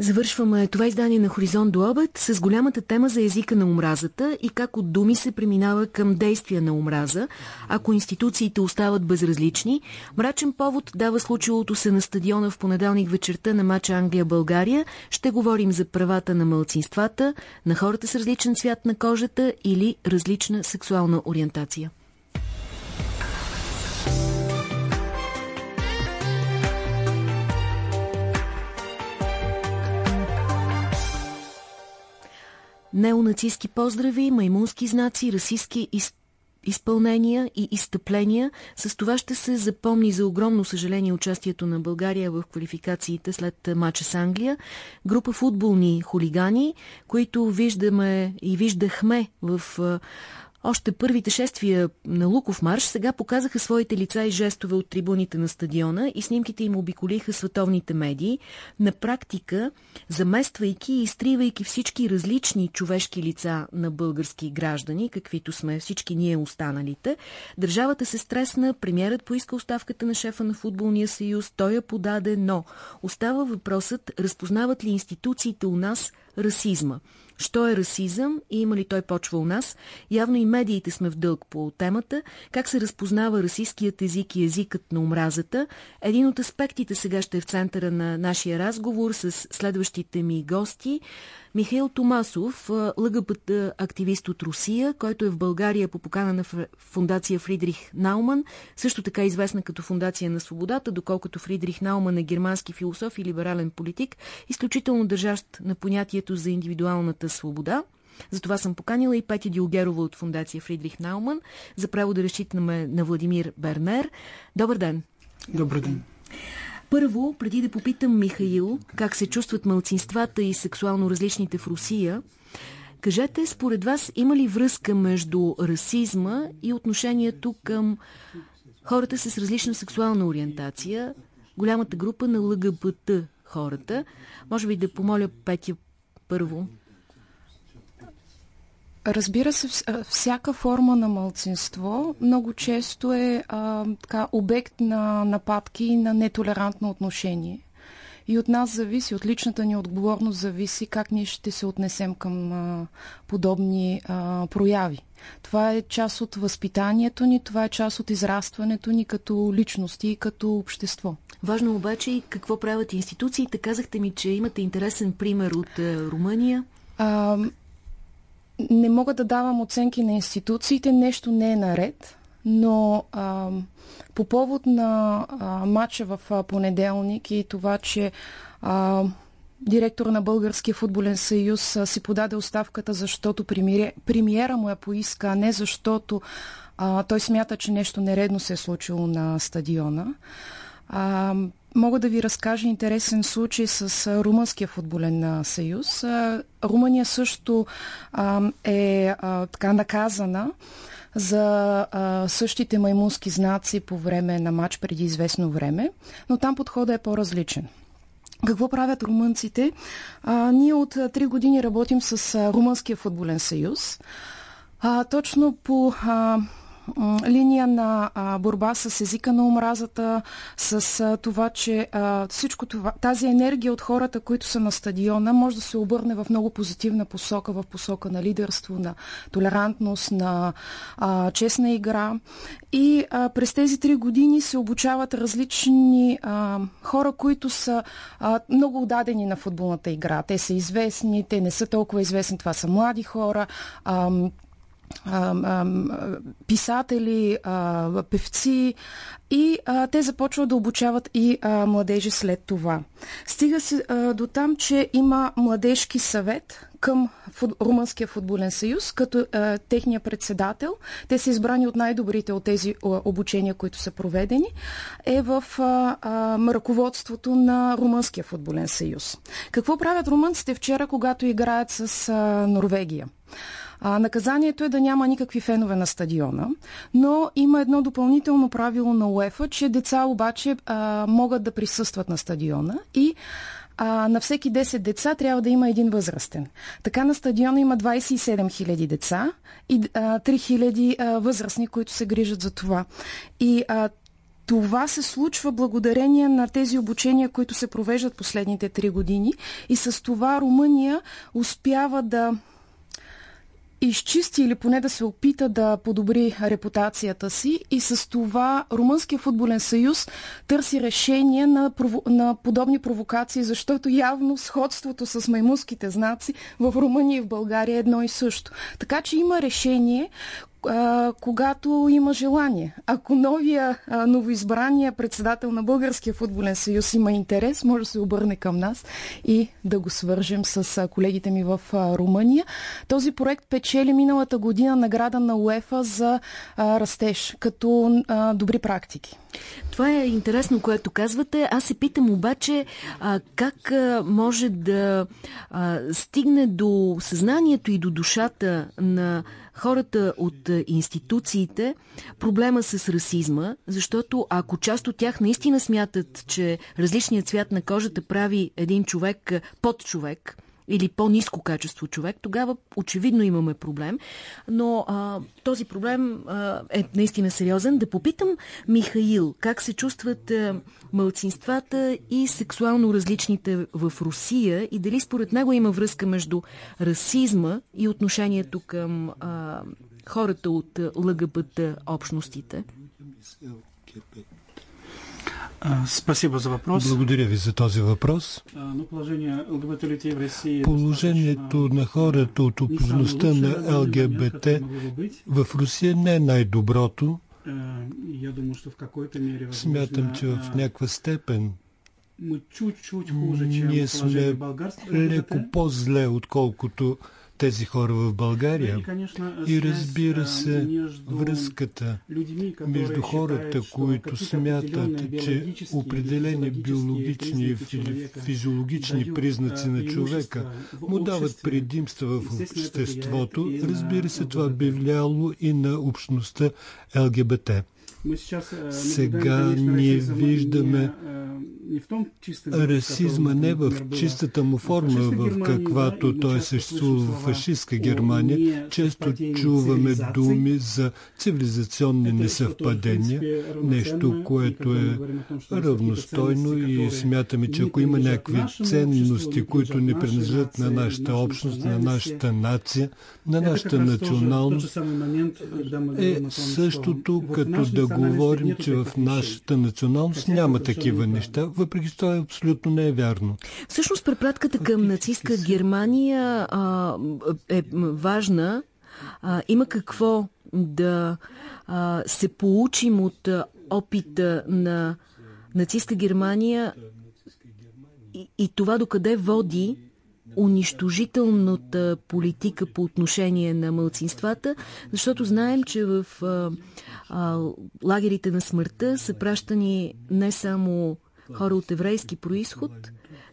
Завършваме това издание на Хоризонт до обед с голямата тема за езика на омразата и как от думи се преминава към действия на омраза, ако институциите остават безразлични. Мрачен повод дава случилото се на стадиона в понеделник вечерта на матча Англия-България. Ще говорим за правата на мълцинствата, на хората с различен цвят на кожата или различна сексуална ориентация. Неонацистски поздрави, маймунски знаци, расистски из... изпълнения и изтъпления. С това ще се запомни за огромно съжаление участието на България в квалификациите след матча с Англия. Група футболни хулигани, които виждаме и виждахме в още първите шествия на Луков марш сега показаха своите лица и жестове от трибуните на стадиона и снимките им обиколиха световните медии, на практика замествайки и изтривайки всички различни човешки лица на български граждани, каквито сме всички ние останалите. Държавата се стресна, премьерът поиска оставката на шефа на футболния съюз, той я подаде, но остава въпросът, разпознават ли институциите у нас расизма. Що е расизъм и има ли той почва у нас? Явно и медиите сме в дълг по темата. Как се разпознава расистският език и езикът на омразата? Един от аспектите сега ще е в центъра на нашия разговор с следващите ми гости. Михаил Томасов, ЛГБТ активист от Русия, който е в България по покана на фундация Фридрих Науман, също така известна като фундация на свободата, доколкото Фридрих Науман е германски философ и либерален политик, изключително държащ на понятието за индивидуалната свобода. Затова съм поканила и Петя Диогерова от фундация Фридрих Науман за право да разчитаме на Владимир Бернер. Добър ден! Добър ден! Първо, преди да попитам Михаил как се чувстват мълцинствата и сексуално различните в Русия, кажете, според вас има ли връзка между расизма и отношението към хората с различна сексуална ориентация, голямата група на ЛГБТ хората? Може би да помоля Петя първо Разбира се, всяка форма на мълцинство много често е а, така, обект на нападки и на нетолерантно отношение. И от нас зависи, от личната ни отговорност зависи как ние ще се отнесем към а, подобни а, прояви. Това е част от възпитанието ни, това е част от израстването ни като личности и като общество. Важно обаче и какво правят институциите. Казахте ми, че имате интересен пример от Румъния. А, не мога да давам оценки на институциите, нещо не е наред, но а, по повод на а, матча в а, понеделник и това, че а, директор на Българския футболен съюз а, си подаде оставката, защото премиера му я поиска, а не защото а, той смята, че нещо нередно се е случило на стадиона. А, Мога да ви разкажа интересен случай с Румънския футболен съюз. Румъния също е така наказана за а, същите маймунски знаци по време на матч преди известно време, но там подходът е по-различен. Какво правят румънците? А, ние от три години работим с а, Румънския футболен съюз. А, точно по а, линия на а, борба с езика на омразата, с а, това, че а, всичко това, тази енергия от хората, които са на стадиона, може да се обърне в много позитивна посока, в посока на лидерство, на толерантност, на а, честна игра. И а, през тези три години се обучават различни а, хора, които са а, много отдадени на футболната игра. Те са известни, те не са толкова известни, това са млади хора. А, писатели, певци и те започват да обучават и младежи след това. Стига се до там, че има младежки съвет към Румънския футболен съюз, като техния председател, те са избрани от най-добрите от тези обучения, които са проведени, е в ръководството на Румънския футболен съюз. Какво правят румънците вчера, когато играят с Норвегия? А, наказанието е да няма никакви фенове на стадиона, но има едно допълнително правило на УЕФА, че деца обаче а, могат да присъстват на стадиона и а, на всеки 10 деца трябва да има един възрастен. Така на стадиона има 27 000 деца и а, 3 000 а, възрастни, които се грижат за това. И а, това се случва благодарение на тези обучения, които се провеждат последните три години и с това Румъния успява да изчисти или поне да се опита да подобри репутацията си и с това Румънския футболен съюз търси решение на, прово... на подобни провокации, защото явно сходството с маймунските знаци в Румъния и в България е едно и също. Така че има решение, когато има желание. Ако новия а, новоизбрания председател на Българския футболен съюз има интерес, може да се обърне към нас и да го свържем с колегите ми в Румъния. Този проект печели миналата година награда на УЕФА за растеж, като добри практики. Това е интересно, което казвате. Аз се питам обаче как може да стигне до съзнанието и до душата на хората от институциите проблема с расизма, защото ако част от тях наистина смятат, че различният цвят на кожата прави един човек под човек, или по-низко качество човек, тогава очевидно имаме проблем. Но а, този проблем а, е наистина сериозен. Да попитам Михаил, как се чувстват а, мълцинствата и сексуално различните в Русия и дали според него има връзка между расизма и отношението към а, хората от ЛГБТ общностите? Спасибо за въпрос. Благодаря ви за този въпрос. Положението на хората от общността на ЛГБТ в Русия не е най-доброто. Смятам, че в някаква степен ние сме леко по-зле, отколкото тези хора в България. И разбира се, връзката между хората, които смятат, че определени биологични и физиологични признаци на човека му дават предимства в обществото, разбира се, това би влияло и на общността ЛГБТ. Сега ние виждаме расизма не в чистата му форма, в каквато той съществува в фашистска Германия. Често чуваме думи за цивилизационни несъвпадения, нещо, което е равностойно и смятаме, че ако има някакви ценности, които не принадлежат на нашата общност, на нашата нация, на нашата националност, е същото като да говорим, че в нашата националност няма такива неща, въпреки че това абсолютно не е вярно. Всъщност препратката към нацистска Германия а, е важна. А, има какво да а, се получим от опита на нацистска Германия и, и това докъде води унищожителната политика по отношение на мълцинствата, защото знаем, че в а, а, лагерите на смъртта са пращани не само хора от еврейски происход,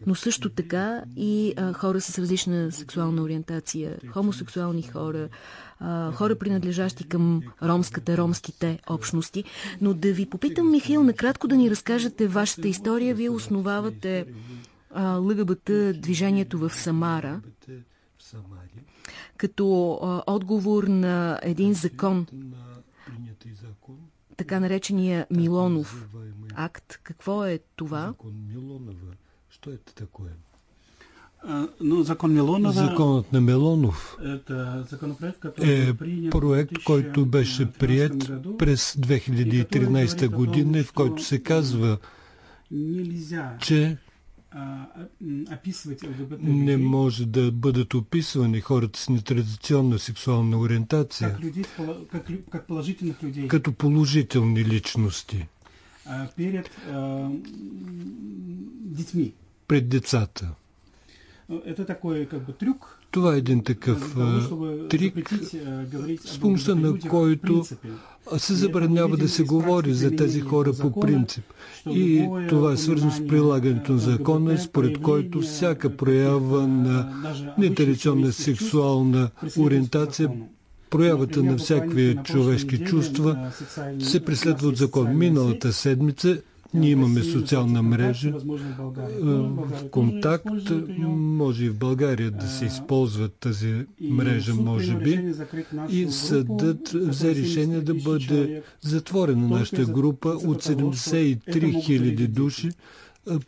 но също така и а, хора с различна сексуална ориентация, хомосексуални хора, а, хора принадлежащи към ромската, ромските общности. Но да ви попитам, Михаил, накратко да ни разкажете вашата история. Вие основавате ЛГБТ движението в Самара като а, отговор на един закон, така наречения Милонов акт. Какво е това? Закон Милонова. Що е такое? Но закон Милонова... Законът на Милонов е проект, който беше прият през 2013 година, в който се казва, че не може да бъдат описвани хората с нетрадиционна сексуална ориентация като положителни личности перед детьми. Пред децата. Это такой как бы трюк. Това е един такъв трик, с помощта на който се забранява да се говори за тези хора по принцип. И това е свързано с прилагането на закона, според който всяка проява на нетрадиционна сексуална ориентация проявата на всякакви човешки чувства се преследва от закон. Миналата седмица Ние имаме социална мрежа, в контакт, може и в България да се използва тази мрежа, може би, и съдът взе решение да бъде затворена нашата група от 73 000 души,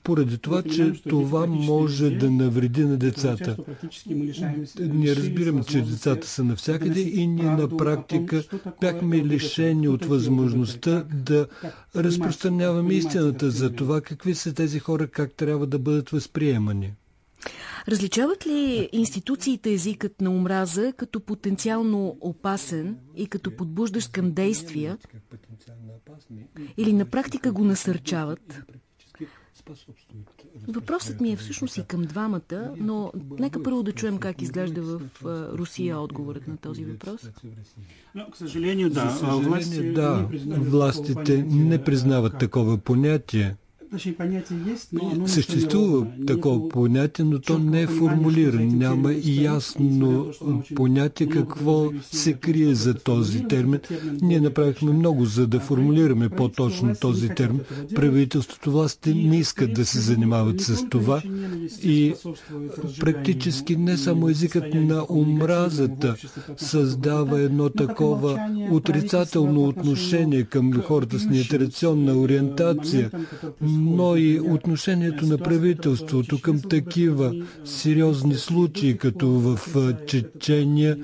поради това, че това може да навреди на децата. Ние разбираме, че децата са навсякъде и ние на практика бяхме лишени от възможността да разпространяваме истината за това какви са тези хора, как трябва да бъдат възприемани. Различават ли институциите езикът на омраза като потенциално опасен и като подбуждащ към действия или на практика го насърчават? Въпросът ми е всъщност и към двамата, но нека първо да чуем как изглежда в Русия отговорът на този въпрос. К съжаление, да. Съжаление, да. Властите не признават такова понятие. Съществува такова понятие, но то не е формулирано. Няма и ясно понятие какво се крие за този термин. Ние направихме много, за да формулираме по-точно този термин. Правителството власти не искат да се занимават с това и практически не само езикът на омразата създава едно такова отрицателно отношение към хората с нетрадиционна ориентация, но и отношението на правителството към такива сериозни случаи, като в Чечения,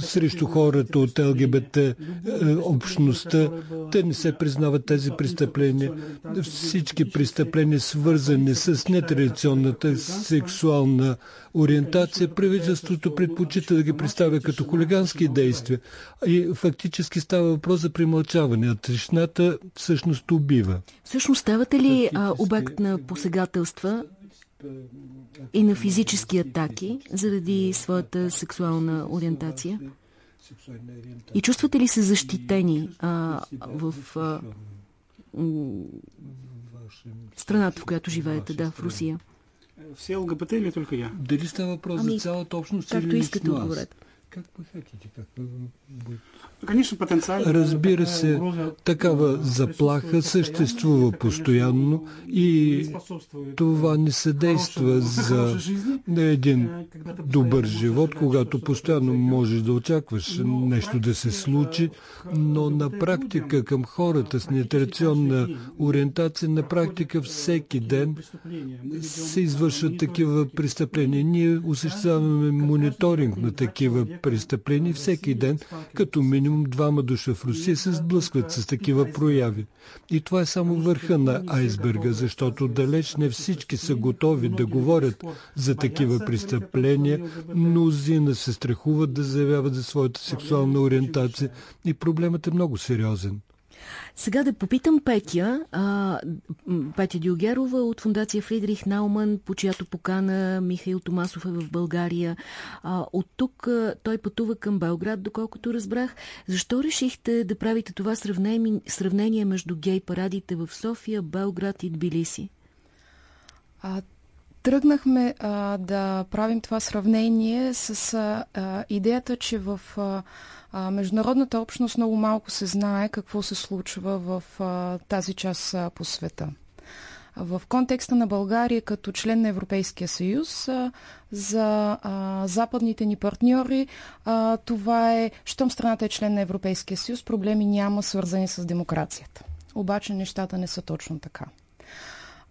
срещу хората от ЛГБТ е, общността. Те не се признават тези престъпления. Всички престъпления, свързани с нетрадиционната сексуална ориентация, правителството предпочита да ги представя като хулигански действия. И фактически става въпрос за примълчаване. А трешната всъщност убива. Всъщност ставате ли а, обект на посегателства и на физически атаки заради своята сексуална ориентация? И чувствате ли се защитени а, в а, страната, в която живеете, да, в Русия? Все ЛГБТ или только я? Дали става въпрос ами, за цялата общност както или искате отговорете. Как хотите, как будет? Разбира се, такава заплаха съществува постоянно и това не се действа за един добър живот, когато постоянно можеш да очакваш нещо да се случи, но на практика към хората с нетрационна ориентация, на практика всеки ден се извършват такива престъпления. Ние осъществяваме мониторинг на такива престъпления всеки ден, като минимум двама душа в Русия се сблъскват с такива прояви. И това е само върха на айсберга, защото далеч не всички са готови да говорят за такива престъпления. Мнозина се страхуват да заявяват за своята сексуална ориентация и проблемът е много сериозен. Сега да попитам Петя, а, Петя Диогерова от фундация Фридрих Науман, по чиято покана Михаил Томасов е в България. А, от тук а, той пътува към Белград, доколкото разбрах. Защо решихте да правите това сравнение, сравнение между гей парадите в София, Белград и Тбилиси? А, тръгнахме а, да правим това сравнение с а, идеята, че в а, международната общност много малко се знае какво се случва в а, тази част а, по света. В контекста на България като член на Европейския съюз за а, западните ни партньори а, това е, щом страната е член на Европейския съюз, проблеми няма свързани с демокрацията. Обаче нещата не са точно така.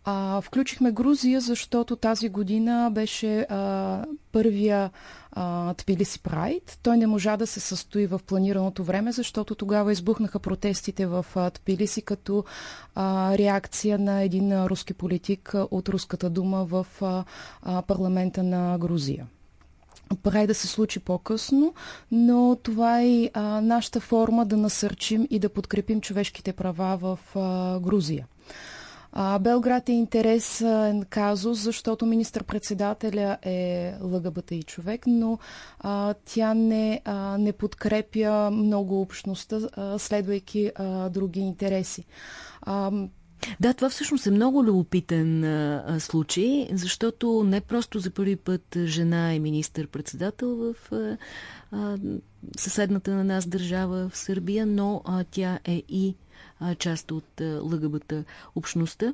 А, включихме Грузия, защото тази година беше а, първия Тбилиси Прайд. Той не можа да се състои в планираното време, защото тогава избухнаха протестите в Тбилиси като а, реакция на един руски политик от Руската дума в а, парламента на Грузия прави да се случи по-късно, но това е а, нашата форма да насърчим и да подкрепим човешките права в а, Грузия. А, Белград е интересен казус, защото министър-председателя е ЛГБТ и човек, но а, тя не, а, не подкрепя много общността, а, следвайки а, други интереси. А, да, това всъщност е много любопитен а, случай, защото не просто за първи път жена е министър-председател в а, съседната на нас държава в Сърбия, но а, тя е и част от ЛГБТ общността.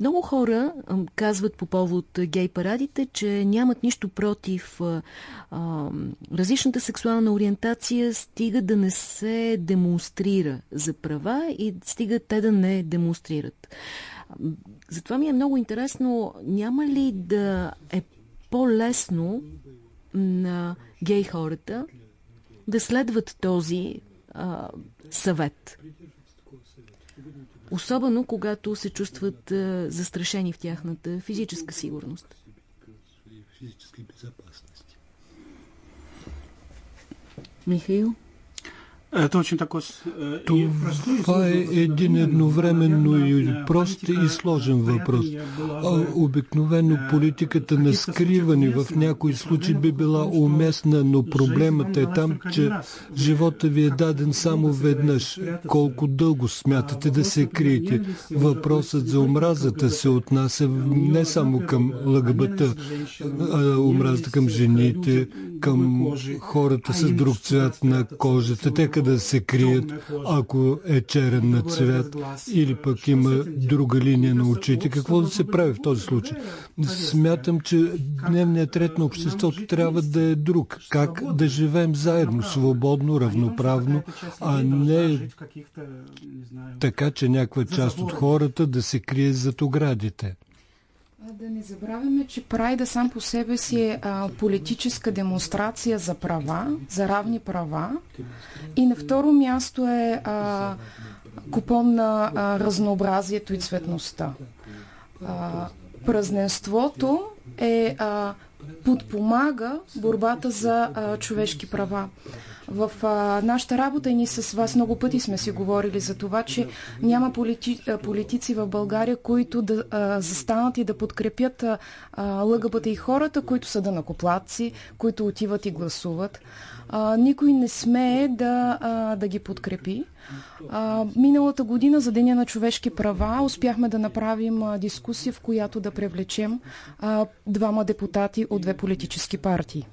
Много хора казват по повод гей парадите, че нямат нищо против а, различната сексуална ориентация, стига да не се демонстрира за права и стига те да не демонстрират. Затова ми е много интересно, няма ли да е по-лесно на гей хората да следват този а, съвет? Особено когато се чувстват а, застрашени в тяхната физическа сигурност. Михаил? Это очень такой Това е един едновременно и прост и сложен въпрос. Обикновено политиката на скриване в някои случаи би била уместна, но проблемът е там, че живота ви е даден само веднъж. Колко дълго смятате да се криете? Въпросът за омразата се отнася не само към ЛГБТ, а омразата към жените, към хората с друг цвят на кожата. Те да се крият, ако е черен на цвят или пък има друга линия на очите. Какво да се прави в този случай? Смятам, че дневният ред на обществото трябва да е друг. Как да живеем заедно, свободно, равноправно, а не така, че някаква част от хората да се крие зад оградите. Да не забравяме, че прайда сам по себе си е а, политическа демонстрация за права, за равни права. И на второ място е а, купон на а, разнообразието и цветността. А, празненството е а, подпомага борбата за а, човешки права. В а, нашата работа и ние с вас много пъти сме си говорили за това, че няма полити, политици в България, които да а, застанат и да подкрепят а, лъгъбата и хората, които са данакоплатци, които отиват и гласуват. А, никой не смее да, а, да ги подкрепи. А, миналата година за Деня на човешки права успяхме да направим а, дискусия, в която да привлечем а, двама депутати от две политически партии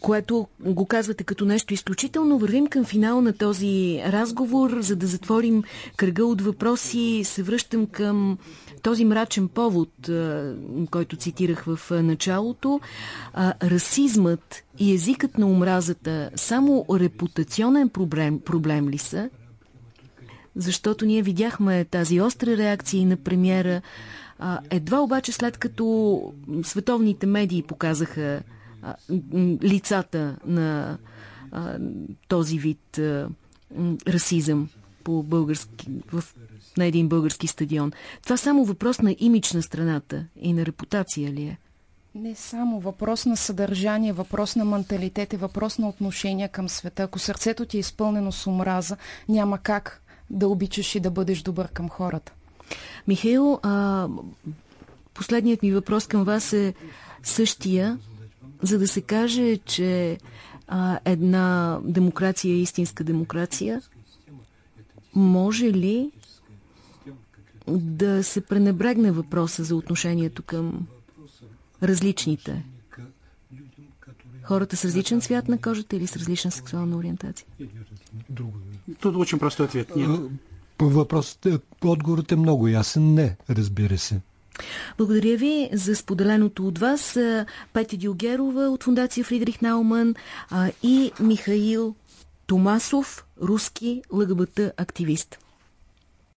което го казвате като нещо изключително. Вървим към финал на този разговор, за да затворим кръга от въпроси. Се връщам към този мрачен повод, който цитирах в началото. Расизмът и езикът на омразата само репутационен проблем, проблем ли са? Защото ние видяхме тази остра реакция на премиера. Едва обаче след като световните медии показаха а, лицата на а, този вид а, расизъм по български, в, на един български стадион. Това само въпрос на имидж на страната и на репутация ли е? Не само въпрос на съдържание, въпрос на менталитет и въпрос на отношение към света. Ако сърцето ти е изпълнено с омраза, няма как да обичаш и да бъдеш добър към хората. Михаил, а, последният ми въпрос към вас е същия за да се каже, че а, една демокрация е истинска демокрация, може ли да се пренебрегне въпроса за отношението към различните? Хората с различен цвят на кожата или с различна сексуална ориентация? Тут очень простой ответ. Нет. Въпросът, е, отговорът е много ясен. Не, разбира се. Благодаря ви за споделеното от вас. Петя Дилгерова от фундация Фридрих Науман и Михаил Томасов, руски ЛГБТ активист.